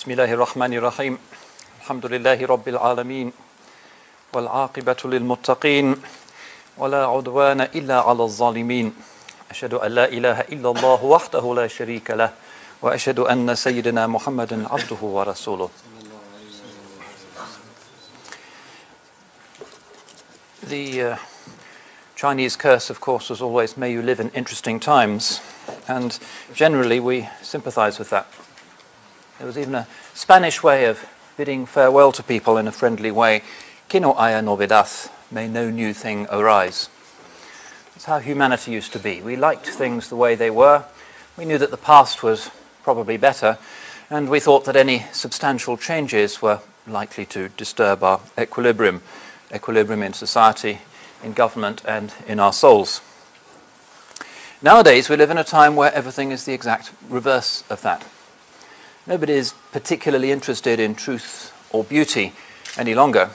بسم الله الرحمن الرحيم الحمد لله رب العالمين والعاقبة للمتقين ولا عدوان إلا على الظالمين أشهد أن لا إله إلا الله وحده لا شريك له وأشهد أن سيدنا محمدا عبده ورسوله The uh, Chinese curse, of course, was always may you live in interesting times, and generally we sympathize with that. There was even a Spanish way of bidding farewell to people in a friendly way. Que no haya novedad, may no new thing arise. That's how humanity used to be. We liked things the way they were. We knew that the past was probably better, and we thought that any substantial changes were likely to disturb our equilibrium, equilibrium in society, in government, and in our souls. Nowadays, we live in a time where everything is the exact reverse of that. Nobody is particularly interested in truth or beauty any longer.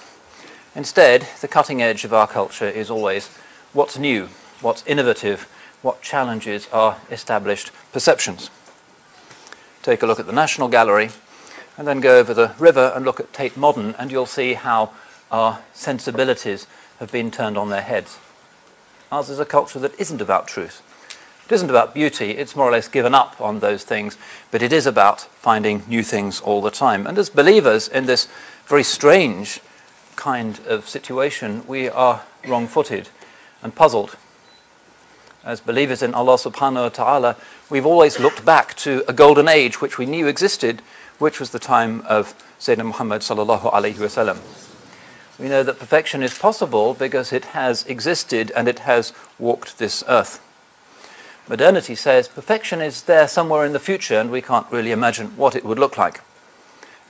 Instead, the cutting edge of our culture is always what's new, what's innovative, what challenges our established perceptions. Take a look at the National Gallery and then go over the river and look at Tate Modern, and you'll see how our sensibilities have been turned on their heads. Ours is a culture that isn't about truth. It isn't about beauty, it's more or less given up on those things, but it is about finding new things all the time. And as believers in this very strange kind of situation, we are wrong footed and puzzled. As believers in Allah subhanahu wa ta'ala, we've always looked back to a golden age which we knew existed, which was the time of Sayyidina Muhammad sallallahu alayhi wasallam. We know that perfection is possible because it has existed and it has walked this earth. Modernity says perfection is there somewhere in the future and we can't really imagine what it would look like.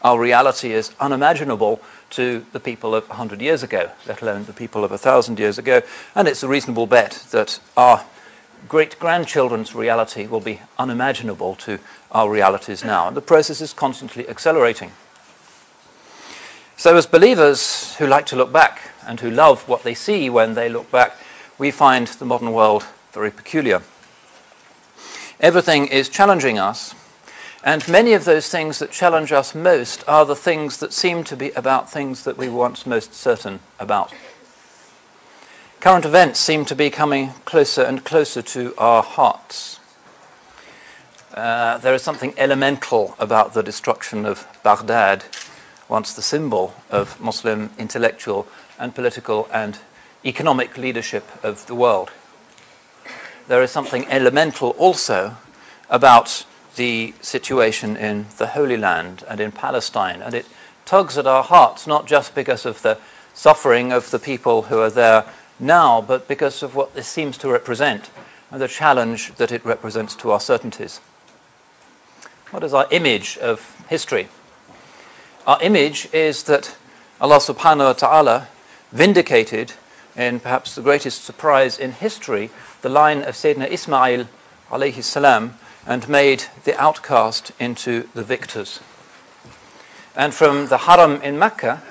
Our reality is unimaginable to the people of 100 years ago, let alone the people of 1,000 years ago, and it's a reasonable bet that our great grandchildren's reality will be unimaginable to our realities now. And the process is constantly accelerating. So, as believers who like to look back and who love what they see when they look back, we find the modern world very peculiar. Everything is challenging us, and many of those things that challenge us most are the things that seem to be about things that we were once most certain about. Current events seem to be coming closer and closer to our hearts. Uh, there is something elemental about the destruction of Baghdad, once the symbol of Muslim intellectual and political and economic leadership of the world there is something elemental also about the situation in the Holy Land and in Palestine. And it tugs at our hearts, not just because of the suffering of the people who are there now, but because of what this seems to represent and the challenge that it represents to our certainties. What is our image of history? Our image is that Allah subhanahu wa ta'ala vindicated in perhaps the greatest surprise in history, the line of Sayyidina Ismail alayhi salam and made the outcast into the victors. And from the Haram in Mecca,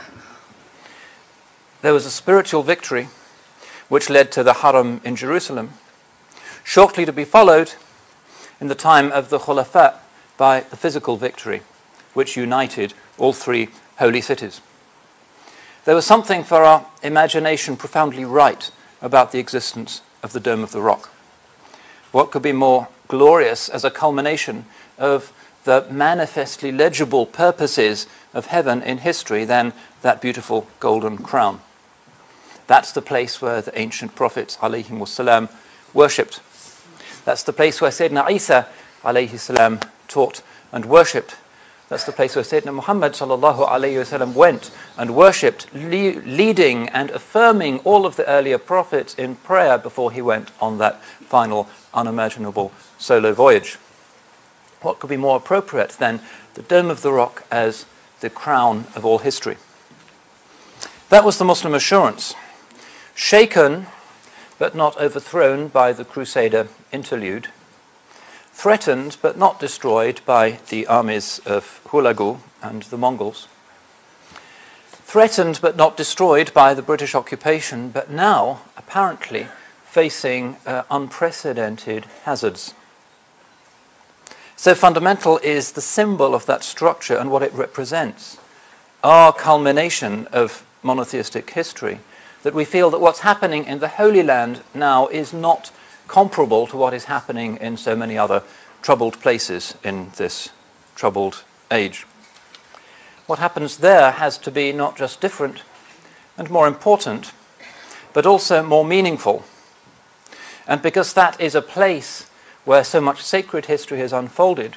there was a spiritual victory which led to the Haram in Jerusalem, shortly to be followed in the time of the Khulafa by the physical victory which united all three holy cities. There was something for our imagination profoundly right about the existence of the Dome of the Rock. What could be more glorious as a culmination of the manifestly legible purposes of heaven in history than that beautiful golden crown? That's the place where the ancient prophets والسلام, worshipped. That's the place where Sayyidina Isa salam, taught and worshipped. that's the place where Sayyidina Muhammad wasallam went and worshipped, le- leading and affirming all of the earlier prophets in prayer before he went on that final unimaginable solo voyage. What could be more appropriate than the Dome of the Rock as the crown of all history? That was the Muslim assurance. Shaken but not overthrown by the Crusader interlude, threatened but not destroyed by the armies of Hulagu and the Mongols. Threatened but not destroyed by the British occupation, but now apparently facing uh, unprecedented hazards. So fundamental is the symbol of that structure and what it represents, our culmination of monotheistic history, that we feel that what's happening in the Holy Land now is not comparable to what is happening in so many other troubled places in this troubled age. What happens there has to be not just different and more important, but also more meaningful. And because that is a place where so much sacred history has unfolded,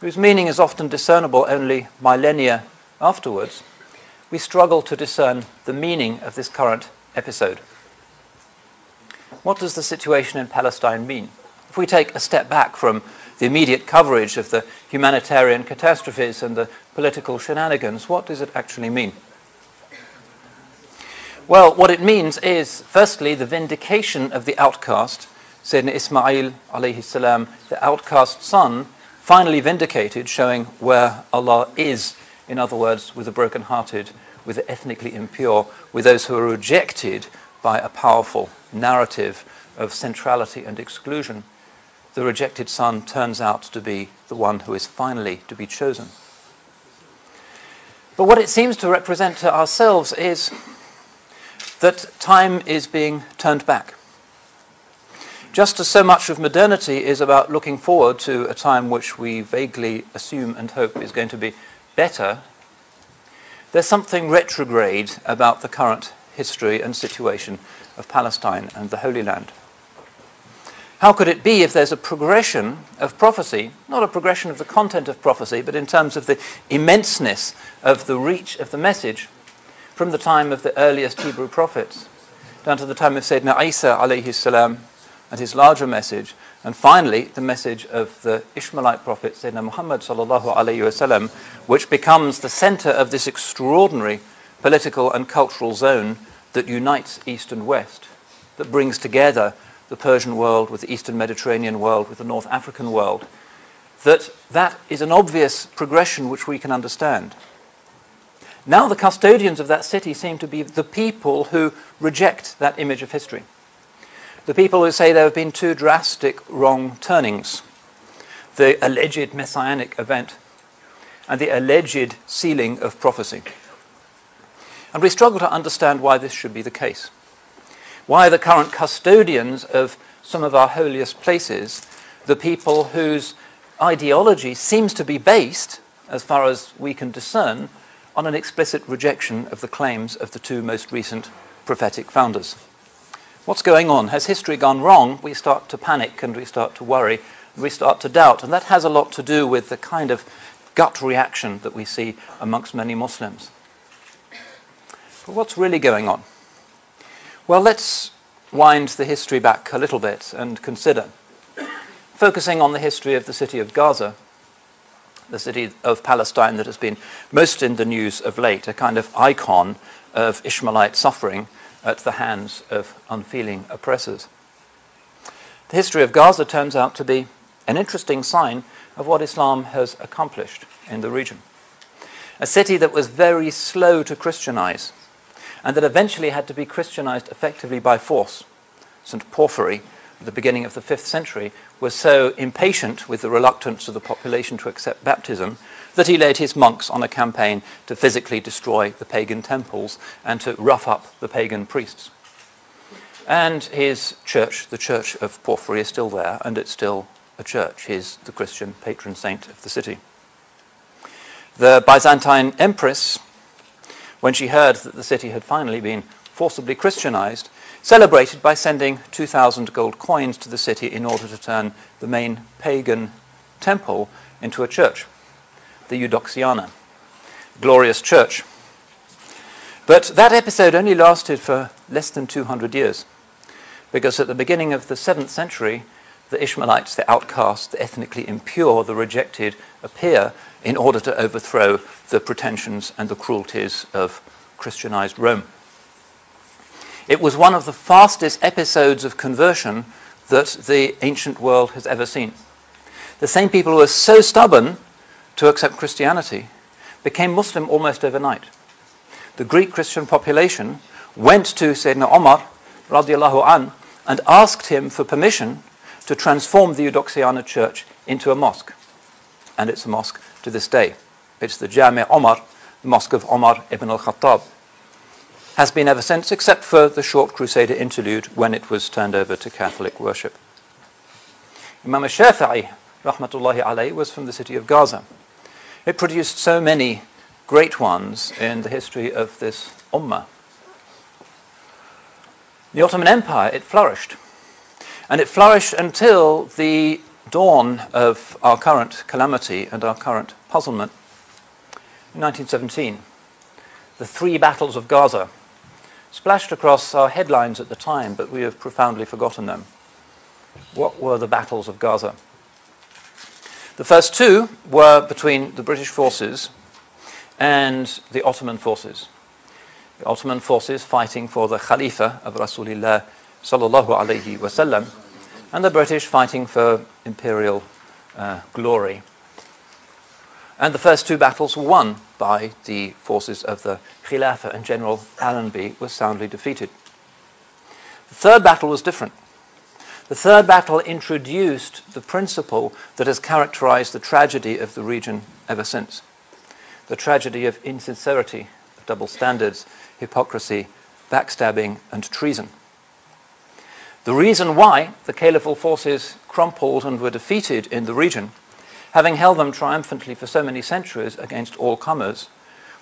whose meaning is often discernible only millennia afterwards, we struggle to discern the meaning of this current episode. What does the situation in Palestine mean? If we take a step back from the immediate coverage of the humanitarian catastrophes and the political shenanigans, what does it actually mean? Well, what it means is, firstly, the vindication of the outcast, Sayyidina Ismail alayhi salam, the outcast son, finally vindicated, showing where Allah is, in other words, with the broken-hearted, with the ethnically impure, with those who are rejected by a powerful narrative of centrality and exclusion. The rejected son turns out to be the one who is finally to be chosen. But what it seems to represent to ourselves is that time is being turned back. Just as so much of modernity is about looking forward to a time which we vaguely assume and hope is going to be better, there's something retrograde about the current history and situation of Palestine and the Holy Land. How could it be if there's a progression of prophecy, not a progression of the content of prophecy, but in terms of the immenseness of the reach of the message, from the time of the earliest Hebrew prophets down to the time of Sayyidina Isa alayhi salam and his larger message, and finally the message of the Ishmaelite prophet Sayyidina Muhammad sallallahu alayhi wasallam, which becomes the center of this extraordinary political and cultural zone that unites East and West, that brings together the Persian world with the Eastern Mediterranean world, with the North African world, that that is an obvious progression which we can understand. Now the custodians of that city seem to be the people who reject that image of history. The people who say there have been two drastic wrong turnings the alleged messianic event and the alleged sealing of prophecy. And we struggle to understand why this should be the case. Why the current custodians of some of our holiest places, the people whose ideology seems to be based, as far as we can discern, on an explicit rejection of the claims of the two most recent prophetic founders. What's going on? Has history gone wrong? We start to panic and we start to worry and we start to doubt. And that has a lot to do with the kind of gut reaction that we see amongst many Muslims. But what's really going on? Well, let's wind the history back a little bit and consider. Focusing on the history of the city of Gaza, the city of Palestine that has been most in the news of late, a kind of icon of Ishmaelite suffering at the hands of unfeeling oppressors. The history of Gaza turns out to be an interesting sign of what Islam has accomplished in the region. A city that was very slow to Christianize and that eventually had to be Christianized effectively by force. St. Porphyry at the beginning of the 5th century, was so impatient with the reluctance of the population to accept baptism that he led his monks on a campaign to physically destroy the pagan temples and to rough up the pagan priests. And his church, the church of Porphyry, is still there, and it's still a church. He's the Christian patron saint of the city. The Byzantine empress, when she heard that the city had finally been forcibly Christianized, celebrated by sending 2,000 gold coins to the city in order to turn the main pagan temple into a church, the Eudoxiana, glorious church. But that episode only lasted for less than 200 years, because at the beginning of the 7th century, the Ishmaelites, the outcasts, the ethnically impure, the rejected, appear in order to overthrow the pretensions and the cruelties of Christianized Rome. It was one of the fastest episodes of conversion that the ancient world has ever seen. The same people who were so stubborn to accept Christianity became Muslim almost overnight. The Greek Christian population went to Sayyidina Omar radiallahu an, and asked him for permission to transform the Eudoxiana church into a mosque. and it's a mosque to this day. It's the Jami' Omar, the mosque of Omar ibn al-Khattab. Has been ever since, except for the short Crusader interlude when it was turned over to Catholic worship. Imam al-Shafi'i, rahmatullahi alayhi, was from the city of Gaza. It produced so many great ones in the history of this ummah. The Ottoman Empire, it flourished. And it flourished until the dawn of our current calamity and our current puzzlement. In 1917, the three battles of Gaza splashed across our headlines at the time, but we have profoundly forgotten them. What were the battles of Gaza? The first two were between the British forces and the Ottoman forces. The Ottoman forces fighting for the Khalifa of Rasulullah sallallahu alaihi wasallam, and the British fighting for imperial uh, glory. And the first two battles were won by the forces of the Khilafah, and General Allenby was soundly defeated. The third battle was different. The third battle introduced the principle that has characterized the tragedy of the region ever since the tragedy of insincerity, of double standards, hypocrisy, backstabbing, and treason. The reason why the caliphal forces crumpled and were defeated in the region, having held them triumphantly for so many centuries against all comers,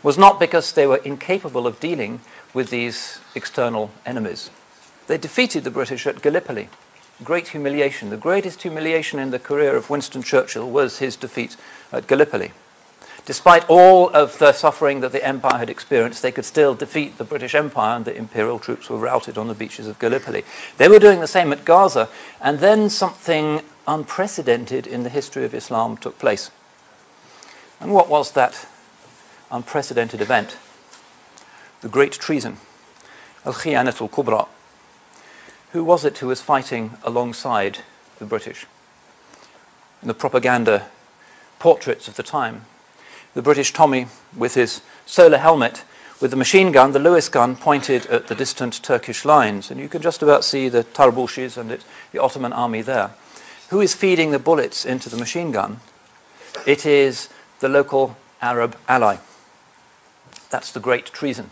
was not because they were incapable of dealing with these external enemies. They defeated the British at Gallipoli great humiliation. The greatest humiliation in the career of Winston Churchill was his defeat at Gallipoli. Despite all of the suffering that the empire had experienced, they could still defeat the British Empire, and the imperial troops were routed on the beaches of Gallipoli. They were doing the same at Gaza, and then something unprecedented in the history of Islam took place. And what was that unprecedented event? The Great Treason, Al Khiyanat al Kubra, who was it who was fighting alongside the British? In the propaganda portraits of the time, the British Tommy with his solar helmet, with the machine gun, the Lewis gun, pointed at the distant Turkish lines. And you can just about see the Tarbushis and it, the Ottoman army there. Who is feeding the bullets into the machine gun? It is the local Arab ally. That's the great treason.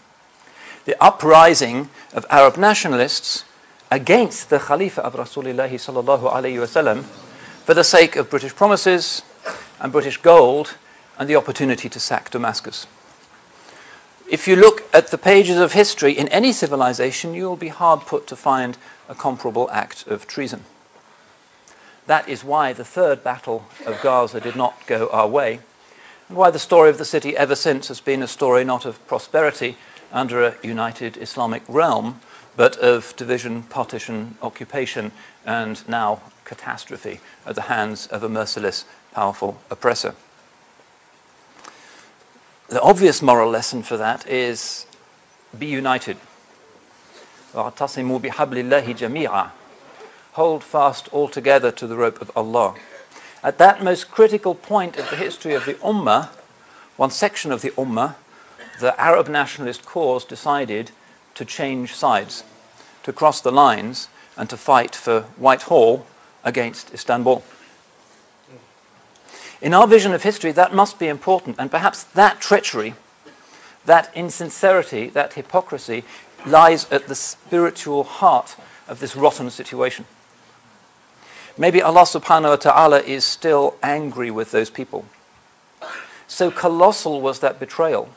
The uprising of Arab nationalists against the Khalifa of Rasulullah sallallahu alayhi wasallam for the sake of British promises and British gold and the opportunity to sack Damascus. If you look at the pages of history in any civilization, you will be hard put to find a comparable act of treason. That is why the third battle of Gaza did not go our way, and why the story of the city ever since has been a story not of prosperity under a united Islamic realm, but of division, partition, occupation, and now catastrophe at the hands of a merciless, powerful oppressor. The obvious moral lesson for that is be united. Hold fast altogether to the rope of Allah. At that most critical point of the history of the Ummah, one section of the Ummah, the Arab nationalist cause decided to change sides, to cross the lines, and to fight for Whitehall against Istanbul. In our vision of history, that must be important, and perhaps that treachery, that insincerity, that hypocrisy lies at the spiritual heart of this rotten situation. Maybe Allah subhanahu wa ta'ala is still angry with those people. So colossal was that betrayal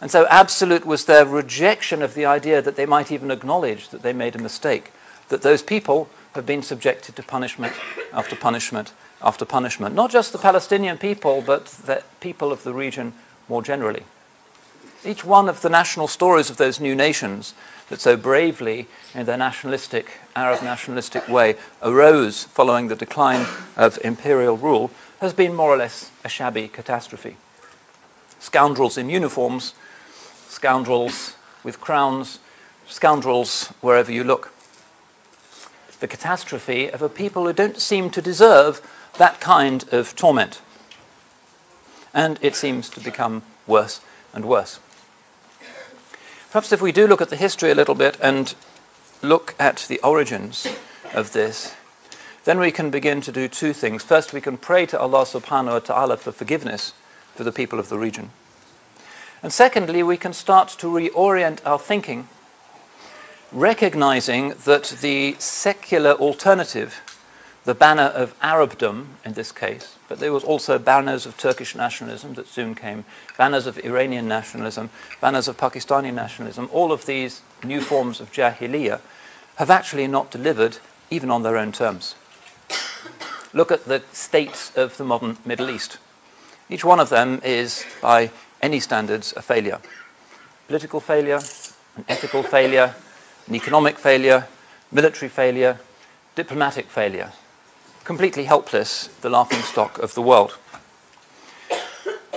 and so absolute was their rejection of the idea that they might even acknowledge that they made a mistake, that those people have been subjected to punishment after punishment after punishment. Not just the Palestinian people, but the people of the region more generally. Each one of the national stories of those new nations that so bravely, in their nationalistic, Arab nationalistic way, arose following the decline of imperial rule, has been more or less a shabby catastrophe. Scoundrels in uniforms scoundrels with crowns, scoundrels wherever you look. The catastrophe of a people who don't seem to deserve that kind of torment. And it seems to become worse and worse. Perhaps if we do look at the history a little bit and look at the origins of this, then we can begin to do two things. First, we can pray to Allah subhanahu wa ta'ala for forgiveness for the people of the region. And secondly, we can start to reorient our thinking, recognizing that the secular alternative, the banner of Arabdom in this case, but there was also banners of Turkish nationalism that soon came, banners of Iranian nationalism, banners of Pakistani nationalism, all of these new forms of Jahiliyyah have actually not delivered even on their own terms. Look at the states of the modern Middle East. Each one of them is, by any standards, a failure. Political failure, an ethical failure, an economic failure, military failure, diplomatic failure. Completely helpless, the laughing stock of the world.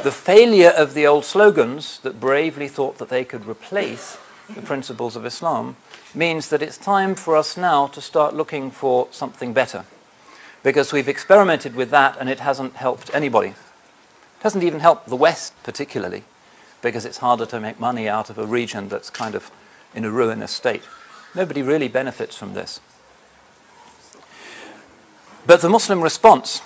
The failure of the old slogans that bravely thought that they could replace the principles of Islam means that it's time for us now to start looking for something better. Because we've experimented with that and it hasn't helped anybody. It hasn't even helped the West particularly, because it's harder to make money out of a region that's kind of in a ruinous state. Nobody really benefits from this. But the Muslim response,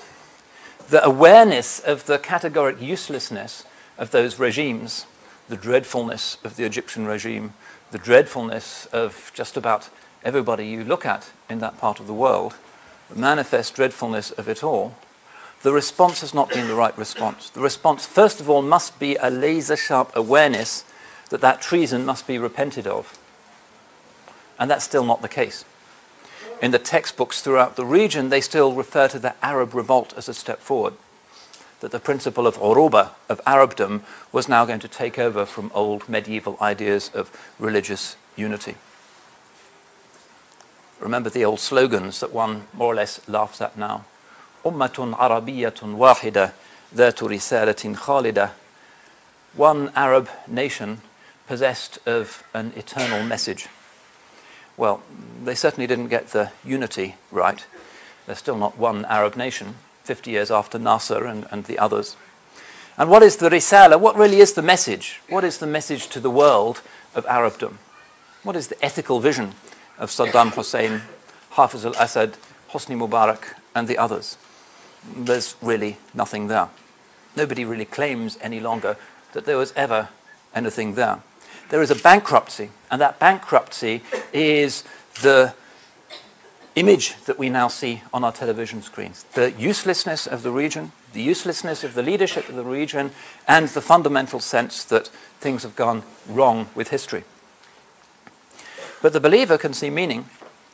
the awareness of the categoric uselessness of those regimes, the dreadfulness of the Egyptian regime, the dreadfulness of just about everybody you look at in that part of the world, the manifest dreadfulness of it all, the response has not been the right response. The response, first of all, must be a laser sharp awareness that that treason must be repented of. And that's still not the case. In the textbooks throughout the region, they still refer to the Arab revolt as a step forward, that the principle of Uruba, of Arabdom, was now going to take over from old medieval ideas of religious unity. Remember the old slogans that one more or less laughs at now. Ummatun Arabiyatun Wahida, Dhatu Risalatin Khalida. One Arab nation possessed of an eternal message. Well, they certainly didn't get the unity right. They're still not one Arab nation, 50 years after Nasser and, and the others. And what is the risala? What really is the message? What is the message to the world of Arabdom? What is the ethical vision of Saddam Hussein, Hafiz al Assad, Hosni Mubarak, and the others? there's really nothing there. Nobody really claims any longer that there was ever anything there. There is a bankruptcy, and that bankruptcy is the image that we now see on our television screens. The uselessness of the region, the uselessness of the leadership of the region, and the fundamental sense that things have gone wrong with history. But the believer can see meaning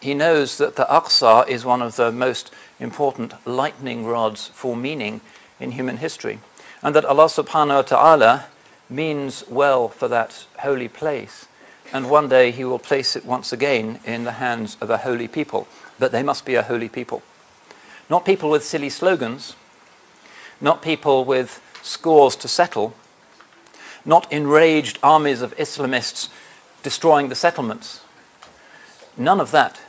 he knows that the Aqsa is one of the most important lightning rods for meaning in human history, and that Allah subhanahu wa ta'ala means well for that holy place. And one day he will place it once again in the hands of a holy people. But they must be a holy people. Not people with silly slogans, not people with scores to settle, not enraged armies of Islamists destroying the settlements. None of that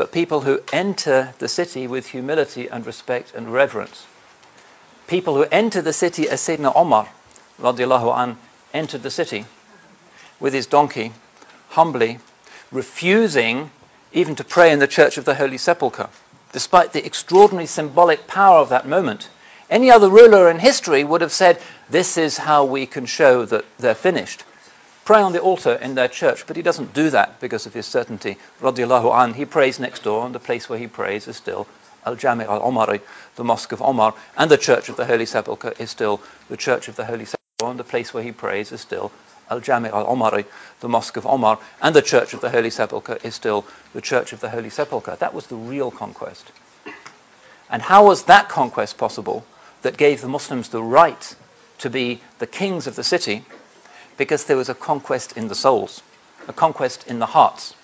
but people who enter the city with humility and respect and reverence. People who enter the city as Sayyidina Omar radiallahu an, entered the city with his donkey, humbly, refusing even to pray in the Church of the Holy Sepulchre, despite the extraordinary symbolic power of that moment. Any other ruler in history would have said, This is how we can show that they're finished pray on the altar in their church, but he doesn't do that because of his certainty. Radiallahu an, he prays next door, and the place where he prays is still Al Jami' al Omari, the Mosque of Omar, and the Church of the Holy Sepulchre is still the Church of the Holy Sepulchre, and the place where he prays is still Al Jami' al Omari, the Mosque of Omar, and the Church of the Holy Sepulchre is still the Church of the Holy Sepulchre. That was the real conquest. And how was that conquest possible that gave the Muslims the right to be the kings of the city because there was a conquest in the souls, a conquest in the hearts.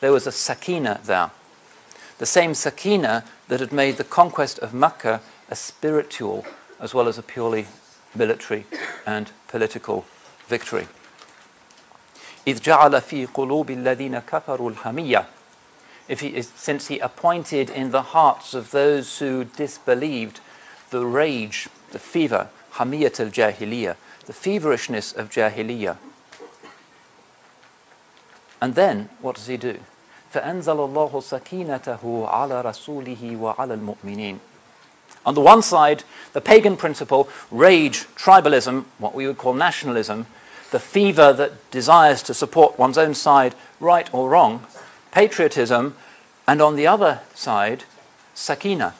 There was a sakina there. The same sakina that had made the conquest of Makkah a spiritual as well as a purely military and political victory. إذ جعل في قلوب الذين كفروا الحمية if he, since he appointed in the hearts of those who disbelieved the rage, the fever, hamiyat al-jahiliyyah, the feverishness of Jahiliyyah. And then, what does he do? فأنزل الله سكينته على رسوله وعلى المؤمنين. On the one side, the pagan principle, rage, tribalism, what we would call nationalism, the fever that desires to support one's own side, right or wrong, patriotism, and on the other side, sakina.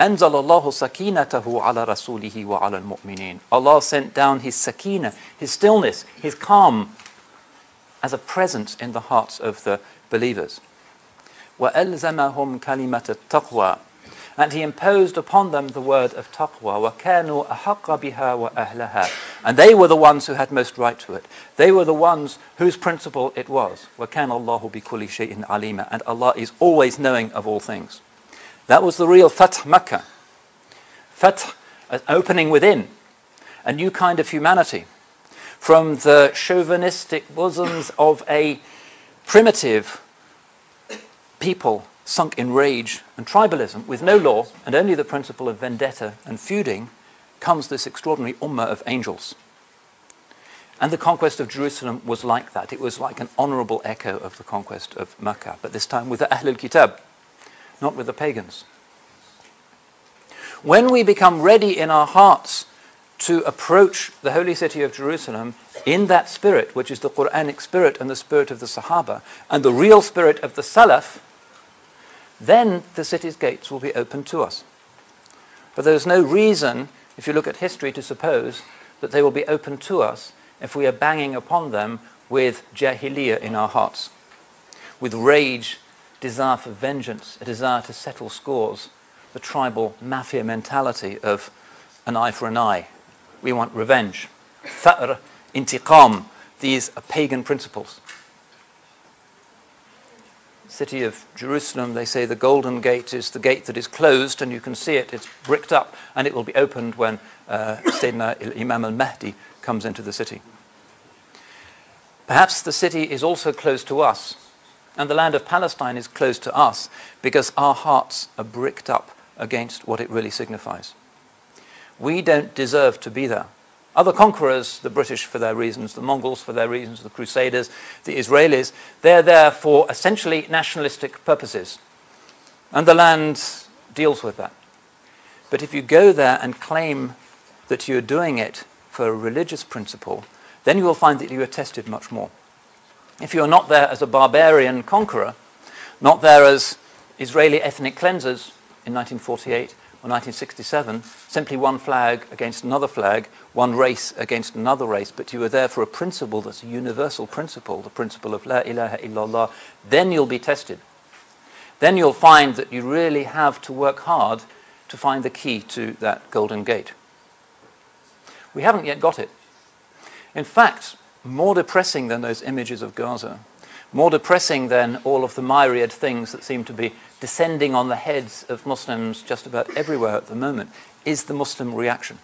أنزل الله سكينته على رسوله وعلى المؤمنين. Allah sent down His sakina, His stillness, His calm, as a presence in the hearts of the believers. وألزمهم كلمة التقوى and he imposed upon them the word of taqwa. وَكَانُوا أَحَقَّ بِهَا وَأَهْلَهَا And they were the ones who had most right to it. They were the ones whose principle it was. وَكَانَ اللَّهُ بِكُلِّ شَيْءٍ عَلِيمًا And Allah is always knowing of all things. That was the real Fath Makkah. Fath, an opening within, a new kind of humanity. From the chauvinistic bosoms of a primitive people sunk in rage and tribalism, with no law and only the principle of vendetta and feuding, comes this extraordinary ummah of angels. And the conquest of Jerusalem was like that. It was like an honorable echo of the conquest of Mecca, but this time with the Ahlul Kitab, not with the pagans. When we become ready in our hearts to approach the holy city of Jerusalem in that spirit, which is the Quranic spirit and the spirit of the Sahaba, and the real spirit of the Salaf, then the city's gates will be open to us. But there is no reason, if you look at history, to suppose that they will be open to us if we are banging upon them with jahiliyyah in our hearts, with rage, desire for vengeance, a desire to settle scores, the tribal mafia mentality of an eye for an eye. We want revenge. Fa'r, intiqam, these are pagan principles city of Jerusalem, they say the Golden Gate is the gate that is closed, and you can see it, it's bricked up, and it will be opened when uh, Sayyidina Imam al Mahdi comes into the city. Perhaps the city is also close to us, and the land of Palestine is close to us because our hearts are bricked up against what it really signifies. We don't deserve to be there. Other conquerors, the British for their reasons, the Mongols for their reasons, the Crusaders, the Israelis, they're there for essentially nationalistic purposes. And the land deals with that. But if you go there and claim that you're doing it for a religious principle, then you will find that you are tested much more. If you're not there as a barbarian conqueror, not there as Israeli ethnic cleansers in 1948, 1967, simply one flag against another flag, one race against another race, but you are there for a principle that's a universal principle, the principle of La ilaha illallah, then you'll be tested. Then you'll find that you really have to work hard to find the key to that golden gate. We haven't yet got it. In fact, more depressing than those images of Gaza more depressing than all of the myriad things that seem to be descending on the heads of Muslims just about everywhere at the moment is the Muslim reaction.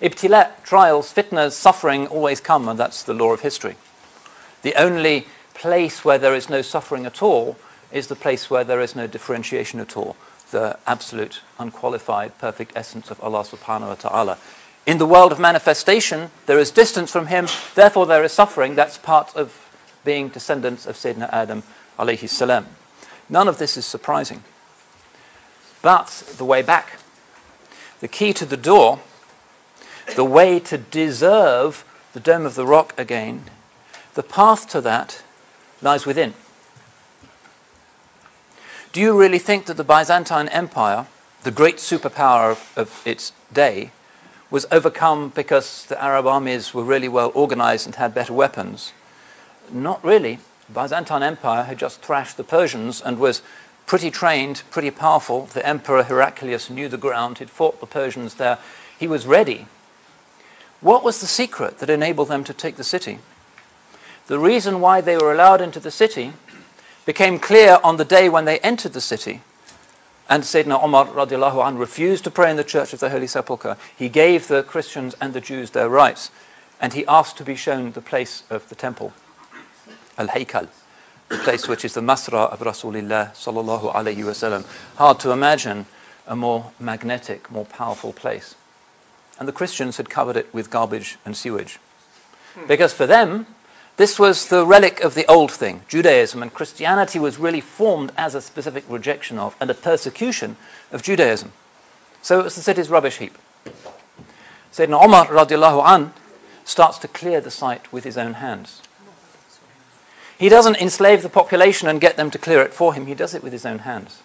Ibtila, trials, fitnas, suffering always come, and that's the law of history. The only place where there is no suffering at all is the place where there is no differentiation at all, the absolute, unqualified, perfect essence of Allah subhanahu wa ta'ala. In the world of manifestation, there is distance from Him, therefore there is suffering. That's part of being descendants of Sayyidina Adam alayhi salam. None of this is surprising. But the way back, the key to the door, the way to deserve the Dome of the Rock again, the path to that lies within. Do you really think that the Byzantine Empire, the great superpower of, of, its day, was overcome because the Arab armies were really well organized and had better weapons? Not really. Byzantine Empire had just thrashed the Persians and was pretty trained, pretty powerful. The Emperor Heraclius knew the ground. He'd fought the Persians there. He was ready. What was the secret that enabled them to take the city? The reason why they were allowed into the city became clear on the day when they entered the city. And Sayyidina Omar radiallahu anh refused to pray in the Church of the Holy Sepulchre. He gave the Christians and the Jews their rights. And he asked to be shown the place of the temple. Al-Haykal, the place which is the Masra of Rasulullah sallallahu alayhi wasallam. Hard to imagine a more magnetic, more powerful place. And the Christians had covered it with garbage and sewage. Hmm. Because for them, This was the relic of the old thing, Judaism, and Christianity was really formed as a specific rejection of and a persecution of Judaism. So it was the city's rubbish heap. Sayyidina Umar radiallahu an starts to clear the site with his own hands. He doesn't enslave the population and get them to clear it for him, he does it with his own hands.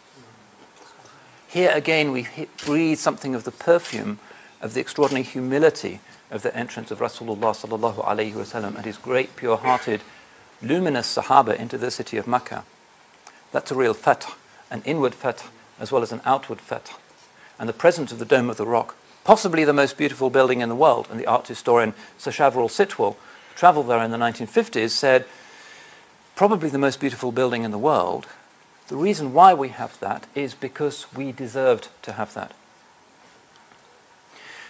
Here again, we breathe something of the perfume of the extraordinary humility of the entrance of Rasulullah sallallahu alayhi wasallam and his great, pure-hearted, luminous Sahaba into the city of Makkah. That's a real fath, an inward fath as well as an outward fath. And the presence of the Dome of the Rock, possibly the most beautiful building in the world, and the art historian Sir Sacheverell Sitwell, travelled there in the 1950s, said, probably the most beautiful building in the world. The reason why we have that is because we deserved to have that.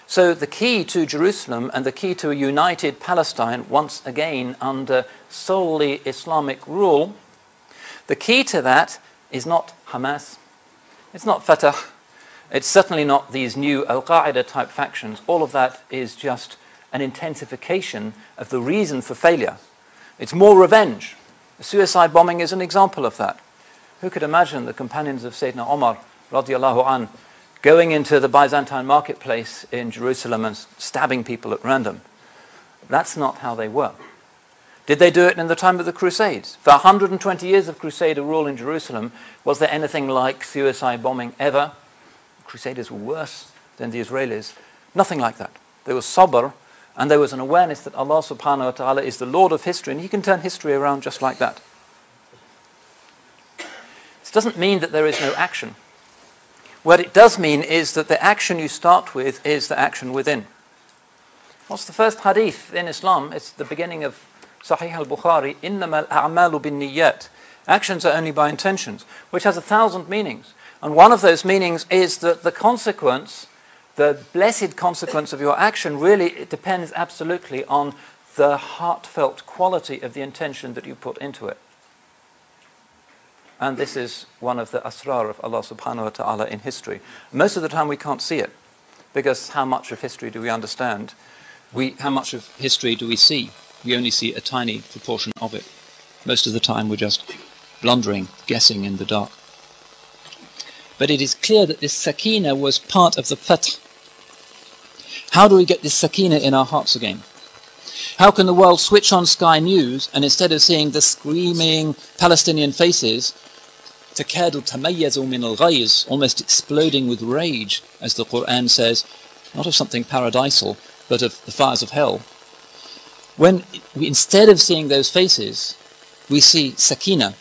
So the key to Jerusalem and the key to a united Palestine, once again under solely Islamic rule, the key to that is not Hamas, it's not Fatah, it's certainly not these new Al Qaeda type factions. All of that is just an intensification of the reason for failure. It's more revenge. Suicide bombing is an example of that. Who could imagine the companions of Sayyidina Omar radiallahu an going into the Byzantine marketplace in Jerusalem and stabbing people at random. That's not how they were. Did they do it in the time of the Crusades? For 120 years of Crusader rule in Jerusalem, was there anything like suicide bombing ever? The Crusaders were worse than the Israelis. Nothing like that. There was sabr, and there was an awareness that Allah subhanahu wa ta'ala is the Lord of history and He can turn history around just like that. This doesn't mean that there is no action. What it does mean is that the action you start with is the action within. What's the first hadith in Islam? It's the beginning of Sahih al Bukhari, Innamal a'malu bin niyyat. Actions are only by intentions, which has a thousand meanings. And one of those meanings is that the consequence the blessed consequence of your action, really depends absolutely on the heartfelt quality of the intention that you put into it. And this is one of the asrar of Allah subhanahu wa ta'ala in history. Most of the time we can't see it because how much of history do we understand? We, how much of history do we see? We only see a tiny proportion of it. Most of the time we're just blundering, guessing in the dark. But it is clear that this sakina was part of the fath. How do we get this sakina in our hearts again? How can the world switch on Sky News and instead of seeing the screaming Palestinian faces, تكاد تميز من الغيظ almost exploding with rage as the Quran says not of something paradisal but of the fires of hell when we, instead of seeing those faces we see sakina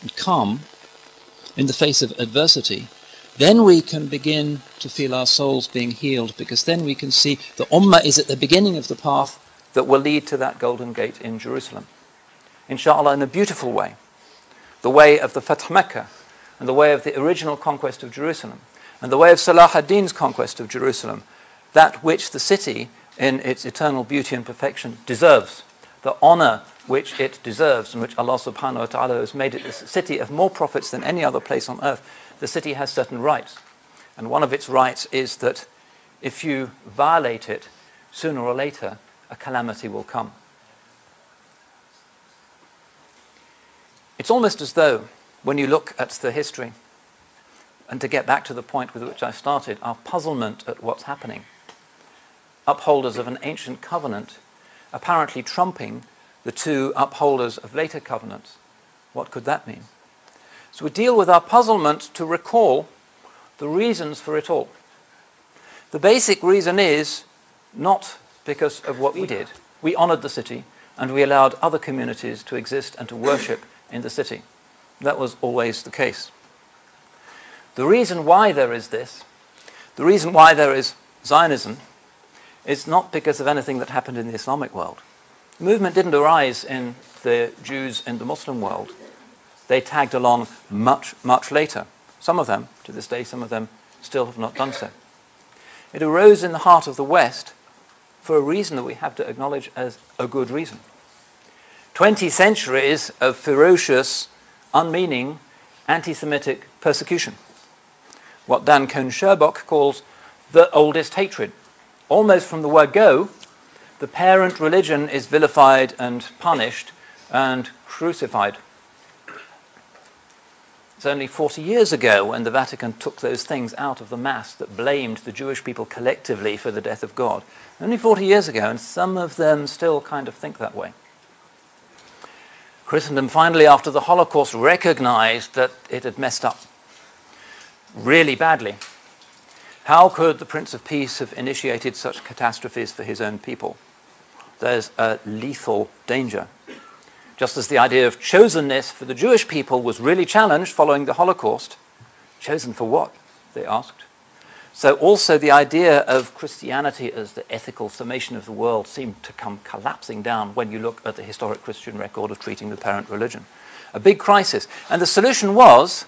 and calm in the face of adversity then we can begin to feel our souls being healed because then we can see the ummah is at the beginning of the path that will lead to that golden gate in Jerusalem. Inshallah in a beautiful way. The way of the Fath Mecca, and the way of the original conquest of Jerusalem, and the way of Salah ad-Din's conquest of Jerusalem, that which the city, in its eternal beauty and perfection, deserves, the honor which it deserves, and which Allah subhanahu wa ta'ala has made it a city of more prophets than any other place on earth. The city has certain rights, and one of its rights is that if you violate it, sooner or later, a calamity will come. It's almost as though, when you look at the history, and to get back to the point with which I started, our puzzlement at what's happening, upholders of an ancient covenant apparently trumping the two upholders of later covenants. What could that mean? So we deal with our puzzlement to recall the reasons for it all. The basic reason is not because of what we did. We honored the city and we allowed other communities to exist and to worship in the city. That was always the case. The reason why there is this, the reason why there is Zionism, is not because of anything that happened in the Islamic world. Movement didn't arise in the Jews in the Muslim world. They tagged along much, much later. Some of them, to this day, some of them still have not done so. It arose in the heart of the West for a reason that we have to acknowledge as a good reason. 20 centuries of ferocious, unmeaning, anti Semitic persecution. What Dan Cohn Sherbok calls the oldest hatred. Almost from the word go, the parent religion is vilified and punished and crucified. It's only 40 years ago when the Vatican took those things out of the Mass that blamed the Jewish people collectively for the death of God. Only 40 years ago, and some of them still kind of think that way. Christendom finally, after the Holocaust, recognized that it had messed up really badly. How could the Prince of Peace have initiated such catastrophes for his own people? There's a lethal danger just as the idea of chosenness for the Jewish people was really challenged following the Holocaust. Chosen for what? They asked. So also the idea of Christianity as the ethical summation of the world seemed to come collapsing down when you look at the historic Christian record of treating the parent religion. A big crisis. And the solution was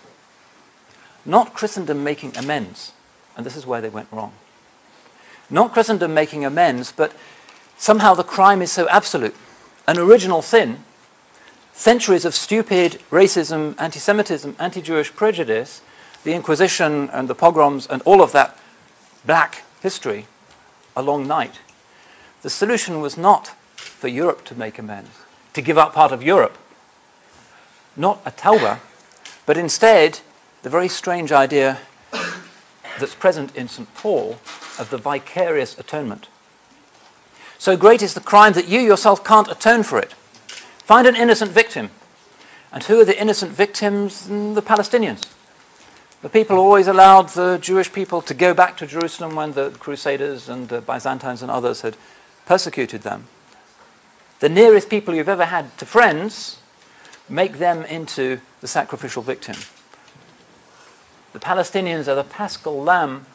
not Christendom making amends. And this is where they went wrong. Not Christendom making amends, but somehow the crime is so absolute. An original sin centuries of stupid racism, anti Semitism, anti Jewish prejudice, the Inquisition and the pogroms and all of that black history, a long night. The solution was not for Europe to make amends, to give up part of Europe, not a tauba, but instead the very strange idea that's present in St. Paul of the vicarious atonement. So great is the crime that you yourself can't atone for it. Find an innocent victim. And who are the innocent victims? Mm, the Palestinians. The people always allowed the Jewish people to go back to Jerusalem when the Crusaders and the Byzantines and others had persecuted them. The nearest people you've ever had to friends, make them into the sacrificial victim. The Palestinians are the paschal lamb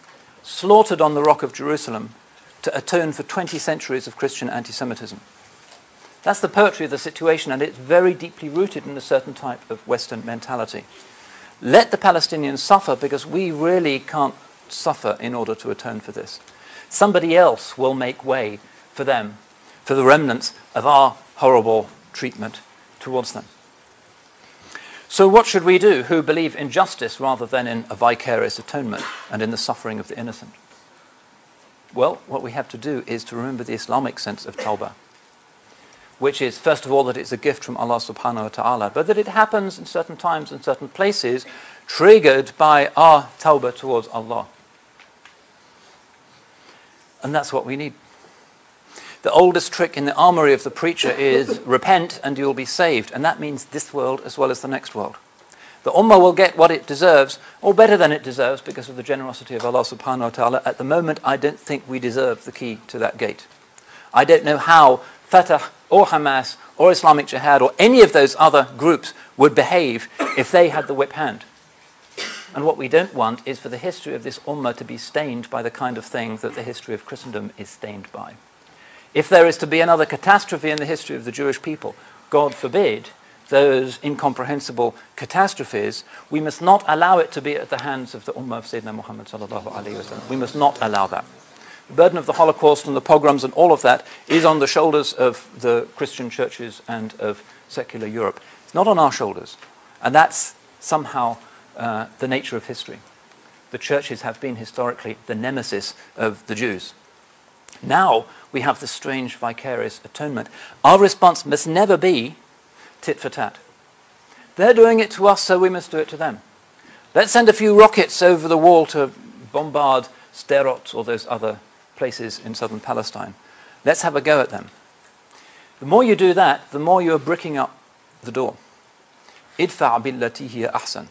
slaughtered on the rock of Jerusalem to atone for 20 centuries of Christian anti Semitism. That's the poetry of the situation, and it's very deeply rooted in a certain type of Western mentality. Let the Palestinians suffer because we really can't suffer in order to atone for this. Somebody else will make way for them, for the remnants of our horrible treatment towards them. So, what should we do who believe in justice rather than in a vicarious atonement and in the suffering of the innocent? Well, what we have to do is to remember the Islamic sense of tawbah which is, first of all, that it's a gift from Allah subhanahu wa ta'ala, but that it happens in certain times and certain places, triggered by our tawbah towards Allah. And that's what we need. The oldest trick in the armory of the preacher is repent and you'll be saved. And that means this world as well as the next world. The ummah will get what it deserves, or better than it deserves, because of the generosity of Allah subhanahu wa ta'ala. At the moment, I don't think we deserve the key to that gate. I don't know how Fatah or Hamas or Islamic Jihad or any of those other groups would behave if they had the whip hand. And what we don't want is for the history of this ummah to be stained by the kind of thing that the history of Christendom is stained by. If there is to be another catastrophe in the history of the Jewish people, God forbid, those incomprehensible catastrophes, we must not allow it to be at the hands of the ummah of Sayyidina Muhammad We must not allow that. The burden of the Holocaust and the pogroms and all of that is on the shoulders of the Christian churches and of secular Europe. It's not on our shoulders. And that's somehow uh, the nature of history. The churches have been historically the nemesis of the Jews. Now we have this strange vicarious atonement. Our response must never be tit for tat. They're doing it to us, so we must do it to them. Let's send a few rockets over the wall to bombard Sderot or those other places in southern Palestine. Let's have a go at them. The more you do that, the more you're bricking up the door. Idfa' ahsan.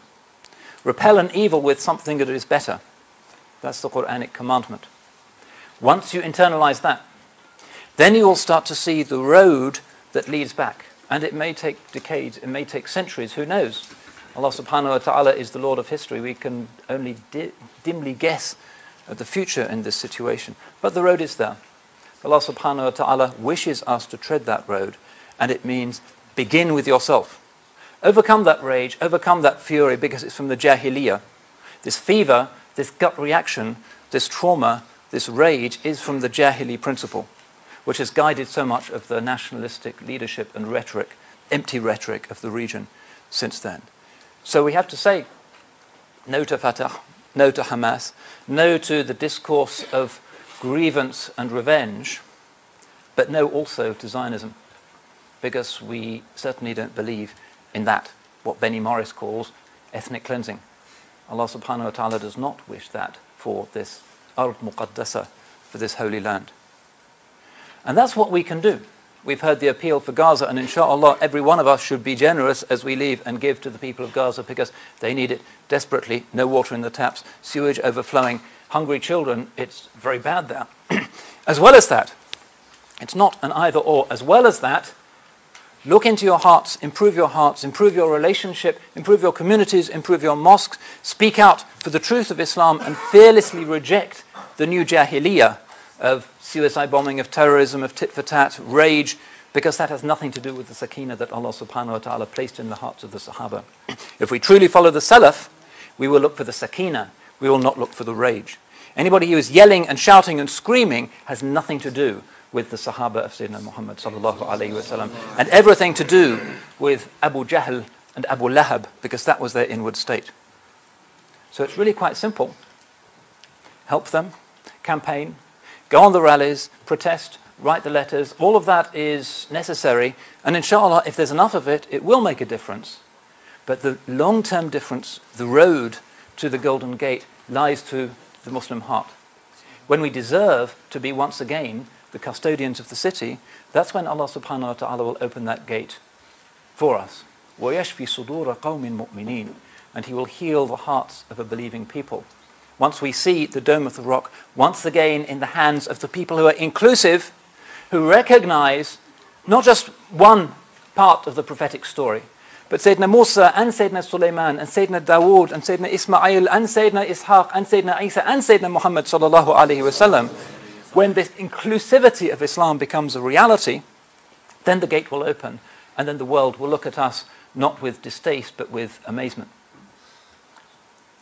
Repel an evil with something that is better. That's the Quranic commandment. Once you internalize that, then you will start to see the road that leads back. And it may take decades, it may take centuries, who knows? Allah subhanahu wa ta'ala is the Lord of history. We can only di- dimly guess at the future in this situation. But the road is there. Allah subhanahu wa ta'ala wishes us to tread that road, and it means begin with yourself. Overcome that rage, overcome that fury, because it's from the jahiliyyah. This fever, this gut reaction, this trauma, this rage is from the jahili principle, which has guided so much of the nationalistic leadership and rhetoric, empty rhetoric of the region since then. So we have to say no to Fatah, no to Hamas, no to the discourse of grievance and revenge, but no also to Zionism, because we certainly don't believe in that, what Benny Morris calls ethnic cleansing. Allah subhanahu wa ta'ala does not wish that for this Ard Muqaddasa, for this holy land. And that's what we can do. We've heard the appeal for Gaza, and inshallah, every one of us should be generous as we leave and give to the people of Gaza because they need it desperately. No water in the taps, sewage overflowing, hungry children. It's very bad there. as well as that, it's not an either or. As well as that, look into your hearts, improve your hearts, improve your relationship, improve your communities, improve your mosques, speak out for the truth of Islam, and fearlessly reject the new Jahiliyyah of suicide bombing, of terrorism, of tit for tat, rage, because that has nothing to do with the sakina that Allah subhanahu wa ta'ala placed in the hearts of the Sahaba. If we truly follow the Salaf, we will look for the sakina, we will not look for the rage. Anybody who is yelling and shouting and screaming has nothing to do with the Sahaba of Sayyidina Muhammad sallallahu alayhi wasallam, and everything to do with Abu Jahl and Abu Lahab, because that was their inward state. So it's really quite simple. Help them, campaign, go on the rallies, protest, write the letters. All of that is necessary. And inshallah, if there's enough of it, it will make a difference. But the long term difference, the road to the Golden Gate, lies to the Muslim heart. When we deserve to be once again the custodians of the city, that's when Allah subhanahu wa ta'ala will open that gate for us. وَيَشْفِ صُدُورَ قَوْمٍ مُؤْمِنِينَ And He will heal the hearts of a believing people once we see the Dome of the Rock once again in the hands of the people who are inclusive, who recognize not just one part of the prophetic story, but Sayyidina Musa and Sayyidina Sulaiman and Sayyidina Dawood and Sayyidina Ismail and Sayyidina Ishaq and Sayyidina Isa and Sayyidina Muhammad sallallahu alaihi wasallam, when this inclusivity of Islam becomes a reality, then the gate will open and then the world will look at us not with distaste but with amazement.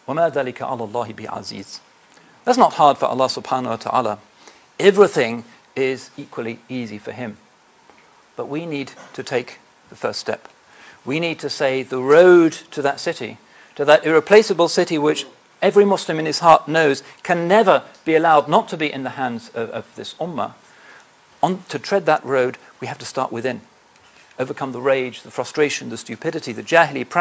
وَمَا ذَلِكَ عَلَى اللَّهِ بِعَزِيزٍ That's not hard for Allah subhanahu wa ta'ala. Everything is equally easy for Him. But we need to take the first step. We need to say the road to that city, to that irreplaceable city which every Muslim in his heart knows can never be allowed not to be in the hands of, of this ummah. On, to tread that road, we have to start within. Overcome the rage, the frustration, the stupidity, the jahili